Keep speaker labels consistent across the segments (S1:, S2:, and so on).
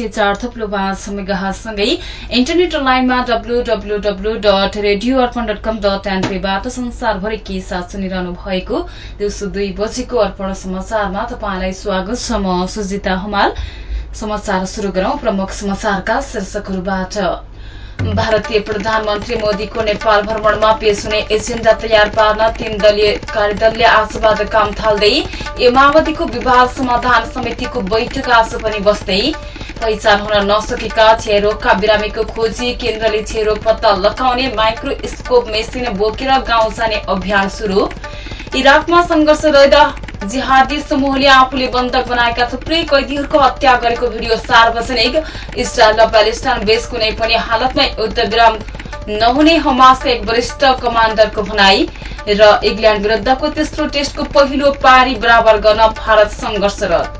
S1: सय चार थप्लो पाँच मेगासँगै इन्टरनेट लाइनमा डब्लूडब्लूडब्लू dot radio Arpan dot com dot एनपीबाट संसारभरि के साथ सुनिरहनु भएको दिउँसो दुई बजेको अर्पण समाचारमा तपाईँलाई स्वागत छ म सुजिता हमाल। समाचार शुरू गरौं प्रमुख समाचारका शीर्षकहरूबाट। भारतीय प्रधानमन्त्री मोदीको नेपाल भ्रमणमा पेश हुने एजेण्डा तयार पार्न तीन दलीय कार्यदलले आजबाट काम थाल्दै ए विवाद समाधान समितिको बैठक आज पनि बस्दै पहिचान हुन नसकेका क्षयरोगका बिरामीको खोजी केन्द्रले क्षयरोग पत्ता लगाउने माइक्रोस्कोप मेसिन बोकेर गाउँ जाने अभियान शुरू इराकमा संघर्ष रहेदा जिहादी समूहले आफूले बन्धक बनाएका थुप्रै कैदीहरूको हत्या गरेको भिडियो सार्वजनिक। इजरायल र प्यालेस्टाइन बेस कुनै पनि हालतमै युद्धविराम नहुने हमासका एक वरिष्ठ कमाण्डरको भनाई र इङ्ल्याण्ड विरूद्धको तेस्रो टेस्टको पहिलो पारी बराबर गर्न भारत संघर्षरत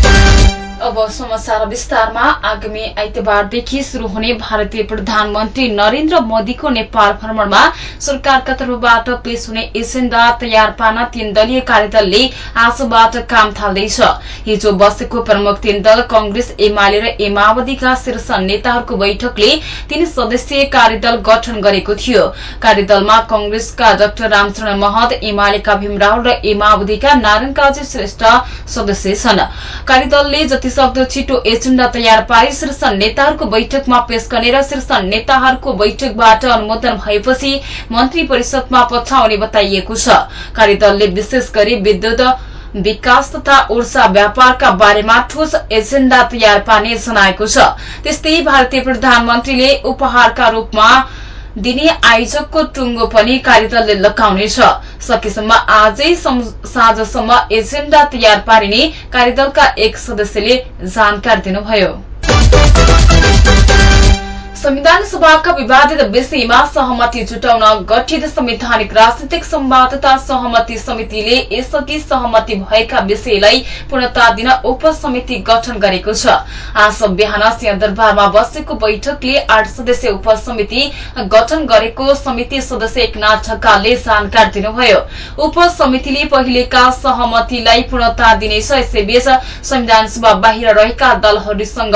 S1: अब समाचार विस्तारमा आगामी आइतबारदेखि शुरू हुने भारतीय प्रधानमन्त्री नरेन्द्र मोदीको नेपाल भ्रमणमा सरकारका तर्फबाट पेश हुने एजेण्डा तयार पार्न तीन दलीय कार्यदलले आजबाट काम थाल्दैछ। हिजो बसेको प्रमुख तीन दल कंग्रेस एमाले र एमावधिका शीर्ष नेताहरूको बैठकले तीन सदस्यीय कार्यदल गठन गरेको थियो। कार्यदलमा कंग्रेसका डाक्टर रामचरण महत एमालेका भीमराव र एमावधिका नारायण काजी श्रेष्ठ सदस्य छन्। कार्यदलले जति सक्दो छिटो एजेण्डा तयार पारी। शीर्ष नेताहरूको बैठकमा पेश गर्ने र शीर्ष नेताहरूको बैठकबाट अनुमोदन भएपछि मन्त्री परिषदमा पठाउने बताइएको छ। कार्यदलले विशेष गरी विद्युत विकास तथा ऊर्जा व्यापारका बारेमा ठोस एजेण्डा तयार पार्ने जनाएको छ। त्यस्तै भारतीय प्रधानमन्त्रीले उपहारका रूपमा दिने आयोजकको टुङ्गो पनि कार्यदलले लगाउनेछ सकेसम्म आजै साँझसम्म एजेण्डा तयार पारिने कार्यदलका एक सदस्यले जानकारी दिनुभयो। संविधान सभाका विवादित विषयमा सहमति जुटाउन गठित संवैधानिक राजनीतिक संवादता सहमति समितिले यसअघि सहमति भएका विषयलाई पूर्णता दिन उपसमिति गठन गरेको छ। आज बिहान सिंहदरबारमा बसेको बैठकले आठ सदस्यीय उपसमिति गठन गरेको समिति सदस्य एकनाथ ढकालले जानकारी दिनुभयो। उपसमितिले पहिलेका सहमतिलाई पूर्णता दिनेछ यसैबीच संविधान सभा बाहिर रहेका दलहरूसँग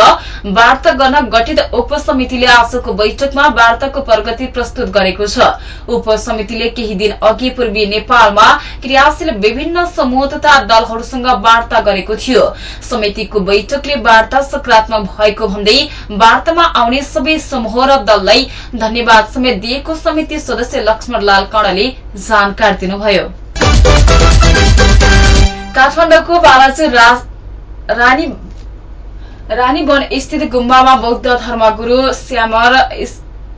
S1: वार्ता गर्न गठित उपसमितिले आजको बैठकमा वार्ताको प्रगति प्रस्तुत गरेको छ। उपसमितिले केही दिन अघि पूर्वी नेपालमा क्रियाशील विभिन्न समूह तथा दलहरूसँग वार्ता गरेको थियो। समितिको बैठकले वार्ता सकारात्मक भएको भन्दै वार्तामा आउने सबै समूह र दललाई धन्यवाद समेत दिएको समिति सदस्य लक्ष्मण लाल कणले जानकारी दिनुभयो। काठमाडौँको बालाजी रानी रानीवन स्थित गुम्बामा बौद्ध धर्मगुरू श्यामर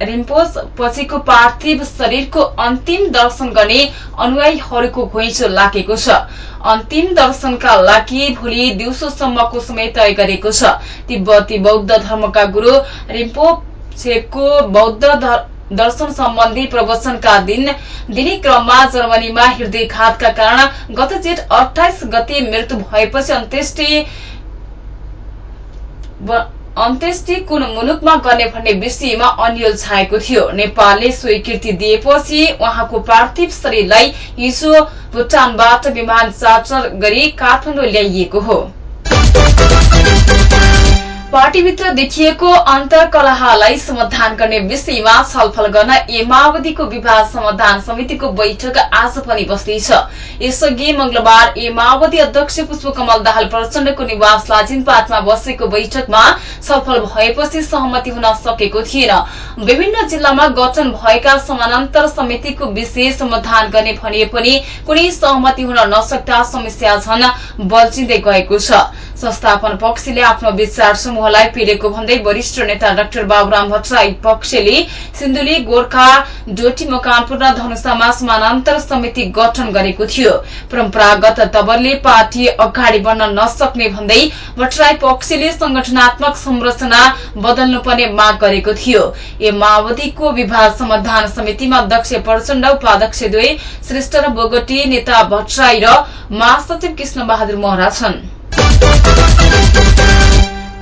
S1: रिम्पोस पछिको पार्थिव शरीरको अन्तिम दर्शन गर्ने अनुयायीहरूको घुइँचो लागेको छ। अन्तिम दर्शनका लागि भोलि दिउँसोसम्मको समय तय गरेको छ। तिब्बती बौद्ध धर्मका गुरू रिम्पो छेपको बौद्ध दर्शन सम्बन्धी प्रवचनका दिन दिने क्रममा जर्मनीमा हृदयघातका कारण गत जेठ अठाइस गते मृत्यु भएपछि अन्त्येष्टि अन्त्येष्टि कुन मुलुकमा गर्ने भन्ने विषयमा अन्यल छाएको थियो। नेपालले स्वीकृति दिएपछि उहाँको पार्थिव शरीरलाई हिजो भुटानबाट विमान चार्टर गरी काठमाडौँ ल्याइएको हो। पार्टीभित्र देखिएको अन्तर्कलहलाई समाधान गर्ने विषयमा छलफल गर्न ए माओवादीको विवाद समाधान समितिको बैठक आज पनि बस्दैछ। यसअघि मंगलबार ए माओवादी अध्यक्ष पुष्पकमल दाहाल प्रचण्डको निवास लाजिनपाटमा बसेको बैठकमा छलफल भएपछि सहमति हुन सकेको थिएन। विभिन्न जिल्लामा गठन भएका समानान्तर समितिको विषय समाधान गर्ने भनिए पनि कुनै सहमति हुन नसक्दा समस्या झन बल्झिँदै गएको छ। संस्थापन पक्षले आफ्नो विचार समूहलाई पिरेको भन्दै वरिष्ठ नेता डाक्टर बाबुराम भट्टराई पक्षले सिन्धुली गोर्खा डोटी मकानपुर र धनुषामा समानान्तर समिति गठन गरेको थियो। परम्परागत तवरले पार्टी अगाडि बढ्न नसक्ने भन्दै भट्टराई पक्षले संगठनात्मक संरचना बदल्नुपर्ने माग गरेको थियो। ए माओवादीको विवाद समाधान समितिमा अध्यक्ष प्रचण्ड उपाध्यक्ष दुई श्रेष्ठ र बोगटी नेता भट्टराई र महासचिव कृष्ण बहादुर महरा छन्।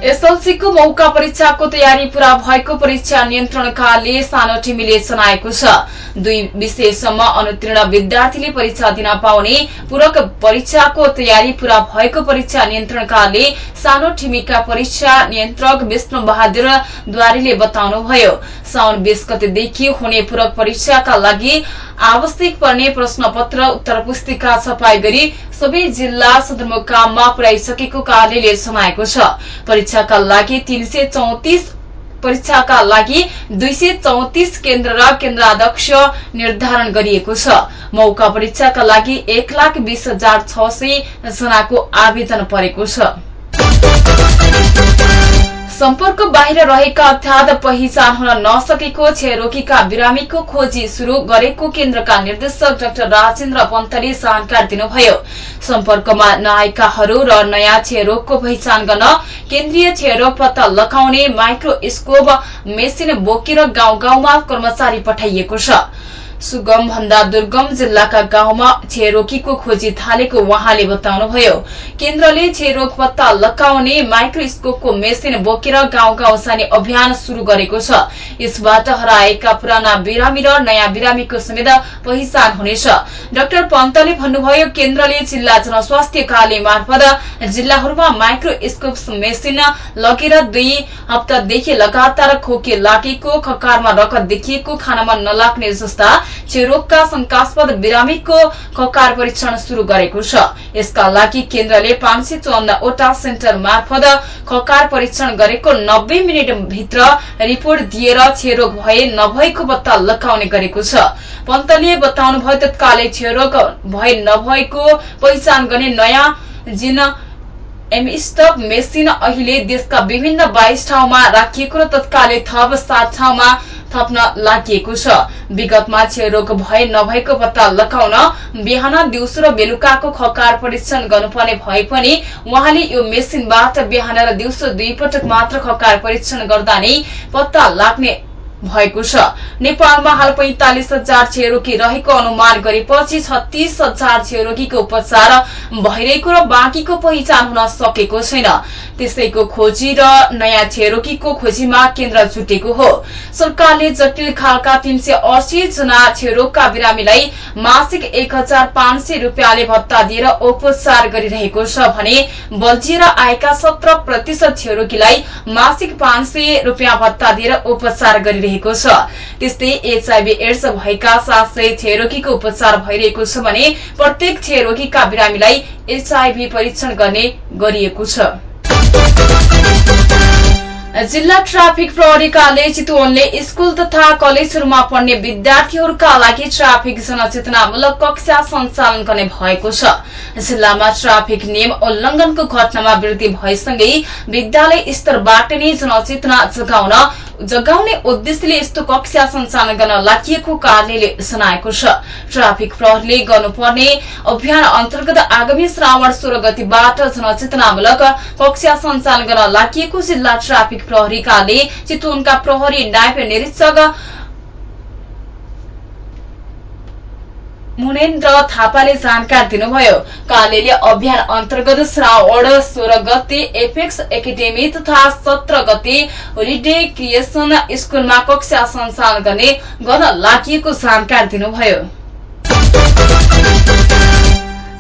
S1: एसएलसीको मौका परीक्षाको तयारी पूरा भएको परीक्षा नियन्त्रणकाले सानो टिमीले जनाएको छ। दुई विषयसम्म अनुतीर्ण विद्यार्थीले परीक्षा दिन पाउने पूरक परीक्षाको तयारी पूरा भएको परीक्षा नियन्त्रणकाले सानो ठिमीका परीक्षा नियन्त्रक विष्णु बहादुर द्वारीले बताउनुभयो। साउन बीस गतेदेखि हुने पूरक परीक्षाका लागि आवश्यक पर्ने प्रश्न पत्र उत्तर पुस्तिका छपाई गरी सबै जिल्ला सदरमुकाममा पुर्याइसकेको कार्यालयले जनाएको छ। परीक्षाका लागि तीन सय चौतिस परीक्षाका लागि दुई सय चौतिस केन्द्र र केन्द्राध्यक्ष निर्धारण गरिएको छ। मौका परीक्षाका लागि एक लाख बीस हजार छ सय जनाको आवेदन परेको छ। सम्पर्क बाहिर रहेका अर्थात पहिचान हुन नसकेको क्षयरोगीका बिरामीको खोजी शुरू गरेको केन्द्रका निर्देशक डाक्टर राजेन्द्र पन्तले जानकारी दिनुभयो। सम्पर्कमा नआएकाहरू र नयाँ क्षयरोगको पहिचान गर्न केन्द्रीय क्षयरोग पत्ता लगाउने माइक्रोस्कोप मेसिन बोकेर गाउँ गाउँमा कर्मचारी पठाइएको छ। सुगम भन्दा दुर्गम जिल्लाका गाउँमा क्षयरोगीको खोजी थालेको उहाँले बताउनुभयो। केन्द्रले क्षयरोग पत्ता लगाउने माइक्रोस्कोपको मेसिन बोकेर गाउँ गाउँ जाने अभियान शुरू गरेको छ। यसबाट हराएका पुराना बिरामी र नयाँ बिरामीको समेत पहिचान हुनेछ। डाक्टर पन्तले भन्नुभयो केन्द्रले जिल्ला जनस्वास्थ्य कार्य मार्फत जिल्लाहरूमा माइक्रोस्कोप मेसिन लगेर दुई हप्तादेखि लगातार खोकी लागेको खकारमा रगत देखिएको खानामा नलाग्ने जस्ता क्षयरोगका शंकास्पद बिरामीको खकार परीक्षण शुरू गरेको छ। यसका लागि केन्द्रले पाँच सय चौवन्नवटा सेन्टर मार्फत खकार परीक्षण गरेको नब्बे मिनट भित्र रिपोर्ट दिएर क्षयरोग भए नभएको पत्ता लगाउने गरेको छ। पन्तले बताउनुभयो तत्कालै क्षयरोग भए नभएको पहिचान गर्ने नयाँ जिन एमस्टप मेसिन अहिले देशका विभिन्न बाइस ठाउँमा राखिएको र तत्कालै थप सात ठाउँमा थप्न लागि विगतमा क्षयरोग भए नभएको पत्ता लगाउन बिहान दिउँसो र बेलुकाको खकार परीक्षण गर्नुपर्ने भए पनि उहाँले यो मेसिनबाट बिहान र दिउँसो दुई पटक मात्र खकार परीक्षण गर्दा नै पत्ता लाग्ने भएको छ। नेपालमा हाल पैंतालिस हजार क्षयरोगी रहेको अनुमान गरेपछि छत्तीस हजार क्षयरोगीको उपचार भइरहेको र बाँकीको पहिचान हुन सकेको छैन। त्यसैको खोजी र नयाँ क्षयरोगीको खोजीमा केन्द्र जुटेको हो। सरकारले जटिल खालका तीन सय अस्सी जना क्षयरोगका बिरामीलाई मासिक एक हजार पाँच सय रूपियाँले भत्ता दिएर उपचार गरिरहेको छ भने बल्झिएर आएका सत्र प्रतिशत क्षयरोगीलाई मासिक पाँच सय रूपियाँ भत्ता दिएर उपचार गरिरहेको छ। त्यस्तै एचआईभी एड्स भएका सात सय क्षयरोगीको उपचार भइरहेको छ भने प्रत्येक क्षयरोगीका बिरामीलाई एचआईभी परीक्षण गर्ने गरिएको छ। जिल्ला ट्राफिक प्रहरीकाले चितवनले स्कूल तथा कलेजहरूमा पढ्ने विद्यार्थीहरूका लागि ट्राफिक जनचेतनामूलक कक्षा सञ्चालन गर्ने भएको छ। जिल्लामा ट्राफिक नियम उल्लंघनको घटनामा वृद्धि भएसँगै विद्यालय स्तरबाट नै जनचेतना जगाउन जगाउने उद्देश्यले यस्तो कक्षा सञ्चालन गर्न लागि कार्यालयले जनाएको छ। ट्राफिक प्रहरीले गर्नुपर्ने अभियान अन्तर्गत आगामी श्रावण सोह्र गतिबाट जनचेतनामूलक कक्षा सञ्चालन गर्न लागि जिल्ला ट्राफिक प्रहरीकाले चितवनका प्रहरी नायब निरीक्षक मुनेन्द्र थापाले जानकारी दिनुभयो। कार्यालयले अभियान अन्तर्गत श्रावण सोह्र गते एपेक्स एकाडेमी तथा सत्र गते होलिडे क्रिएसन स्कूलमा कक्षा सञ्चालन गर्ने गर्न लागि जानकारी दिनुभयो।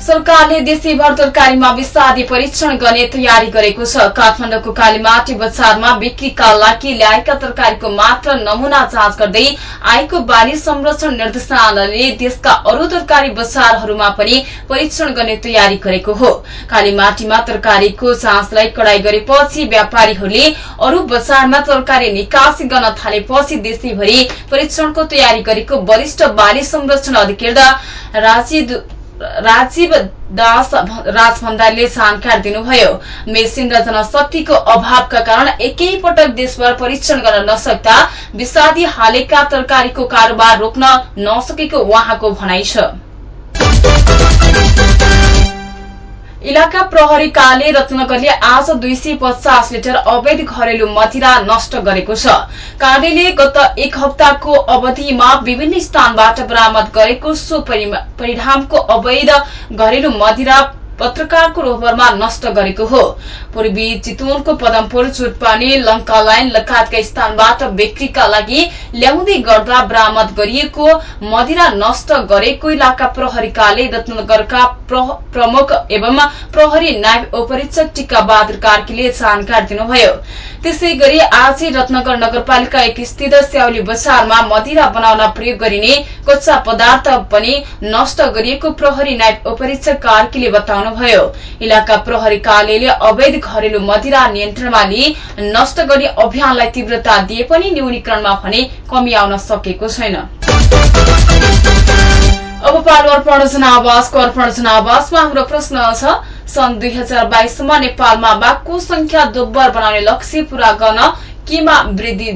S1: सरकारले देशीभर तरकारीमा विषादी परीक्षण गर्ने तयारी गरेको छ। काठमाडौँको कालीमाटी बजारमा बिक्रीका लागि ल्याएका तरकारीको मात्र नमूना जाँच गर्दै आएको बाली संरक्षण निर्देशनालयले देशका अरू तरकारी बजारहरूमा पनि परीक्षण गर्ने तयारी गरेको हो। कालीमाटीमा तरकारीको जाँचलाई कड़ाई गरेपछि व्यापारीहरूले अरू बजारमा तरकारी निकासी गर्न थालेपछि देशैभरि परीक्षणको तयारी गरेको वरिष्ठ बाली संरक्षण अधिकृत राजीव दास राज भण्डारीले जानकारी दिनुभयो। मेसिन र जनशक्तिको अभावका कारण एकै पटक देशभर परीक्षण गर्न नसक्दा विषादी हालेका तरकारीको कारोबार रोक्न नसकेको उहाँको भनाइ छ। इलाका प्रहरी कार्यालय रत्नगरले आज दुई सय पचास लिटर अवैध घरेलु मदिरा नष्ट गरेको छ। कार्यालयले गत एक हप्ताको अवधिमा विभिन्न स्थानबाट बरामद गरेको सो परिणामको अवैध घरेलु मदिरा पत्रकारको रोहबरमा नष्ट गरेको हो। पूर्वी चितवनको पदमपुर चुटपानी लंका लाइन लगायतका स्थानबाट बिक्रीका लागि ल्याउँदै गर्दा बरामद गरिएको मदिरा नष्ट गरेको इलाका प्रहरी कार्यालय रत्नगरका प्रमुख एवं प्रहरी नायब उपरीक्षक टीका बहादुर कार्कीले जानकारी दिनुभयो। त्यसै गरी आज रत्नगर नगरपालिका एक स्थित स्याउली बजारमा मदिरा बनाउन प्रयोग गरिने कच्चा पदार्थ पनि नष्ट गरिएको प्रहरी नायब उपरीक्षक कार्कीले बताउनु बताउनुभयो इलाका प्रहरी कार्यालयले अवैध घरेलु मदिरा नियन्त्रणमा लिई नष्ट गर्ने अभियानलाई तीव्रता दिए पनि न्यूनीकरणमा भने कमी आउन सकेको छैन। अब पालो अर्पण जनावासको अर्पण जनावासमा हाम्रो प्रश्न छ सन् दुई हजार बाइससम्म नेपालमा बाघको संख्या दोब्बर बनाउने लक्ष्य पूरा गर्न केमा वृद्धि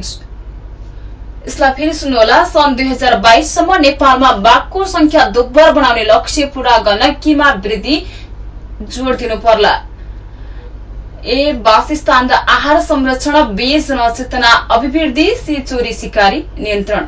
S1: यसलाई फेरि सुन्नुहोला सन् दुई हजार बाइससम्म नेपालमा बाघको संख्या दोब्बर बनाउने लक्ष्य पूरा गर्न केमा वृद्धि जोड़ दिनु पर्ला। ए वासस्थान र आहार संरक्षण बी जनचेतना अभिवृद्धि सी चोरी सिकारी नियन्त्रण।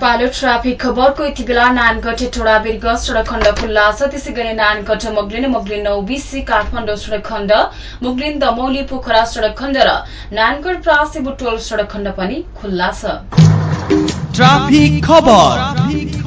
S1: पालो ट्राफिक खबरको यति बेला नानगढ टोडा बिर्ग सड़क खण्ड खुल्ला छ। त्यसै गरी नानगढ मोगलिन मोगलिन नौबिसी काठमाडौँ सड़क खण्ड मोगलिन दमौली पोखरा सड़क खण्ड र नानगढ प्रासी बुटोल सड़क खण्ड पनि खुल्ला छ।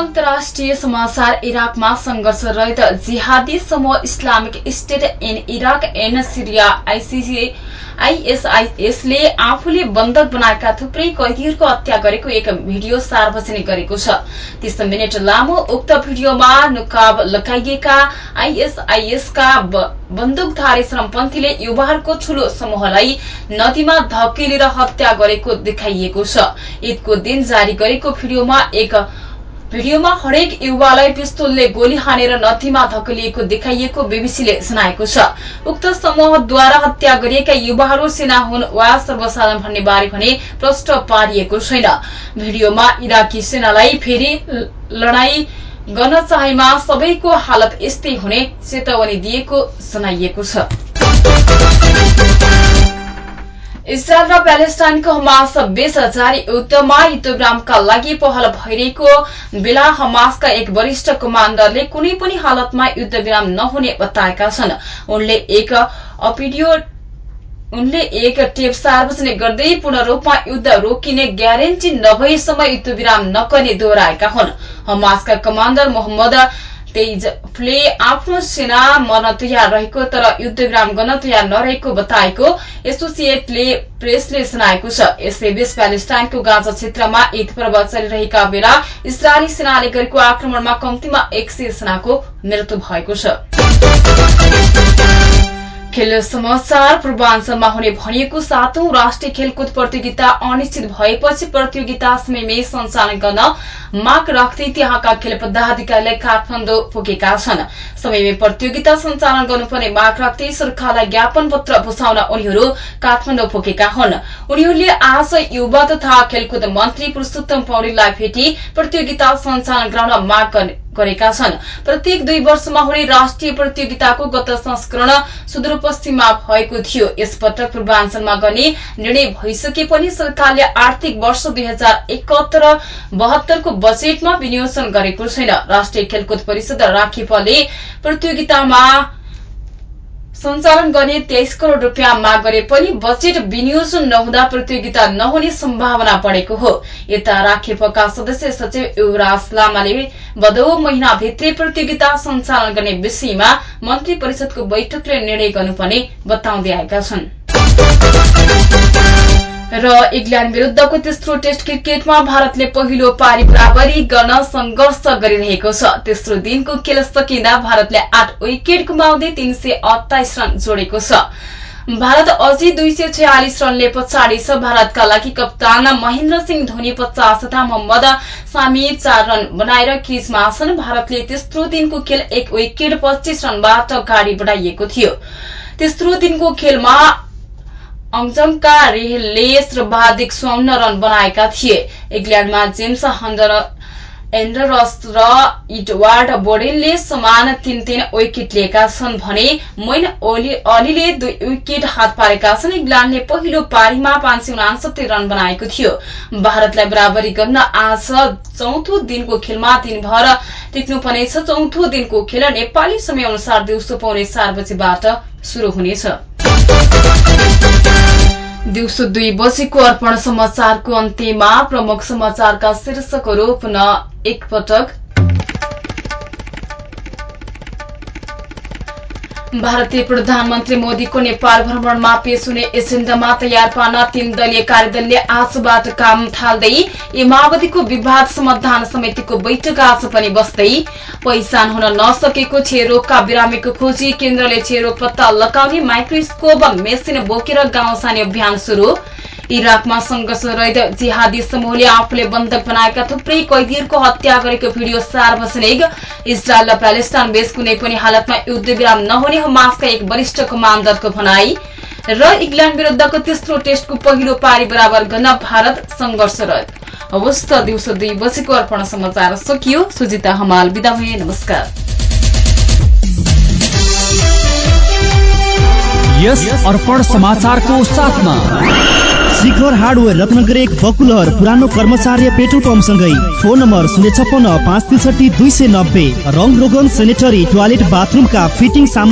S1: अन्तर्राष्ट्रिय समाचार इराकमा संघर्षरहित जिहादी समूह Islamic State in Iraq and Syria ICC आइएसआइएसले आफूले बन्धक बनाएका थुप्रै कैदीहरूको हत्या गरेको एक भिडियो सार्वजनिक गरेको छ। तीस मिनट लामो उक्त भिडियोमा नुकाब लगाइएका आइएसआइएसका बन्दुकधारी श्रमपन्थीले युवाहरूको ठूलो समूहलाई नदीमा धकेलेर हत्या गरेको देखाइएको छ। ईदको दिन जारी गरेको भिडियोमा एक भिडियोमा हरेक युवालाई पिस्तोलले गोली हानेर नदीमा धकलिएको देखाइएको बीबीसीले जनाएको छ। उक्त समूहद्वारा हत्या गरिएका युवाहरू सेना हुन् वा सर्वसाधारण भन्ने बारे भने प्रष्ट पारिएको छैन। भिडियोमा इराकी सेनालाई फेरि लडाई गर्न चाहेमा सबैको हालत यस्तै हुने चेतावनी दिएको जनाइएको छ। इजरायल र प्यालेस्टाइनको हमास बीच जारी युद्धमा युद्धविरामका लागि पहल भइरहेको बेला हमासका एक वरिष्ठ कमाण्डरले कुनै पनि हालतमा युद्धविराम नहुने बताएका छन्। उनले एक अपिडियो उनले एक टेप सार्वजनिक गर्दै पूर्ण रूपमा युद्ध रोकिने ग्यारेन्टी नभएसम्म युद्धविराम नगर्ने दोहोऱ्याएका हुन्। हमासका कमाण्डर मोहम्मद तेजफले आफ्नो सेना मर्न तयार रहेको तर युद्धविराम गर्न तयार नरहेको बताएको एसोसिएटले प्रेसले सुनाएको छ। यसैबीच प्यालेस्टाइनको गाजा क्षेत्रमा ईद पर्व चलिरहेका बेला इजरायली सेनाले गरेको आक्रमणमा कम्तीमा एक सय सेनाको मृत्यु भएको छ। खेल समाचार पूर्वाञ्चलमा हुने भनिएको सातौं राष्ट्रिय खेलकुद प्रतियोगिता अनिश्चित भएपछि प्रतियोगिता समयमै सञ्चालन गर्न माग राख्दै त्यहाँका खेल पदाधिकारीले काठमाडौँ पुगेका छन्। समयमै प्रतियोगिता सञ्चालन गर्नुपर्ने माग राख्दै सरकारलाई ज्ञापन पत्र बुझाउन उनीहरू काठमाडौँ पुगेका हुन्। उनीहरूले आज युवा तथा खेलकुद मन्त्री पुरूषोत्तम पौडेललाई भेटी प्रतियोगिता सञ्चालन गराउन माग गर्ने गरेका छन्। प्रत्येक दुई वर्षमा हुने राष्ट्रिय प्रतियोगिताको गत संस्करण सुदूरपश्चिममा भएको थियो। यसपटक पूर्वाञ्चलमा गर्ने निर्णय भइसके पनि सरकारले आर्थिक वर्ष दुई हजार एकहत्तर बहत्तरको बजेटमा विनियोजन गरेको छैन। राष्ट्रिय खेलकुद परिषद राखेपले प्रतियोगितामा सञ्चालन गर्ने तेइस करोड़ रूपियाँ माग गरे पनि बजेट विनियोजन नहुँदा प्रतियोगिता नहुने सम्भावना बढ़ेको हो। यता राखेपका सदस्य सचिव युवराज लामाले भदौ महिनाभित्रै प्रतियोगिता सञ्चालन गर्ने विषयमा मन्त्री परिषदको बैठकले निर्णय गर्नुपर्ने बताउँदै आएका छन्। र इङ्ल्याण्ड विरूद्धको तेस्रो टेस्ट क्रिकेटमा भारतले पहिलो पारी बराबरी गर्न संघर्ष गरिरहेको छ। तेस्रो दिनको खेल सकिँदा भारतले आठ विकेट गुमाउँदै तीन सय अठाइस रन जोडेको छ। भारत अझै दुई सय छयालिस रनले पछाडि छ। भारतका लागि कप्तान महेन्द्र सिंह धोनी पचास तथा मोहम्मद सामी चार रन बनाएर क्रिजमा छन् भारतले तेस्रो दिनको खेल एक विकेट पच्चीस रनबाट अगाडि बढाइएको थियो। तेस्रो दिनको खेलमा अङ्जमका रेहलले सर्वाधिक स्वर्ण रन बनाएका थिए। इङ्ल्याण्डमा जेम्स एन्डरस र इडवार्ड बोडेलले समान तीन तीन विकेट लिएका छन् भने मोइन अलीले दुई विकेट हात पारेका छन्। इङ्ल्याण्डले पहिलो पारीमा पाँच सय उनासत्तरी रन बनाएको थियो। भारतलाई बराबरी गर्न आज चौथो दिनको खेलमा दिनभर टिक्नुपर्नेछ चौथो दिनको खेल नेपाली समय अनुसार दिउँसो पाउने चार बजीबाट शुरू हुनेछ। दिउँसो दुई बजेको अर्पण समाचारको अन्त्यमा प्रमुख समाचारका शीर्षकहरू पुनः एकपटक। भारतीय प्रधानमन्त्री मोदीको नेपाल भ्रमणमा पेश हुने एजेण्डामा तयार पार्न तीन दलीय कार्यदलले आजबाट काम थाल्दै ए माओवादीको विवाद समाधान समितिको बैठक आज पनि बस्दै पहिचान हुन नसकेको क्षयरोगका बिरामीको खोजी केन्द्रले क्षयरोग पत्ता लगाउने माइक्रोस्कोप मेसिन बोकेर गाउँ अभियान शुरू इराकमा संघर्षरहित जिहादी समूहले आफूले बन्धक बनाएका थुप्रै कैदीहरूको हत्या गरेको भिडियो सार्वजनिक। इजरायल र प्यालेस्टाइन बीच कुनै पनि हालतमा युद्ध विराम नहुने हमासका एक वरिष्ठ कमाण्डरको भनाई। र इङ्ल्याण्ड विरूद्धको तेस्रो टेस्टको पहिलो पारी बराबर गर्न भारत संघर्षरत अवस्था दिउँसो दुई बजेको अर्पण समाचार सकियो। सुजिता हमाल विदा भए नमस्कार।
S2: यस अर्पण समाचारको साथमा।
S3: शिखर हार्डवेयर रत्नगर एक बकुलहर पुरानो कर्मचार्य पेट्रोल पम्पसँगै फोन नम्बर शून्य छप्पन्न पाँच त्रिसठी दुई सय नब्बे। रङ रोगन सेनेटरी टोयलेट बाथरुमका फिटिङ सामान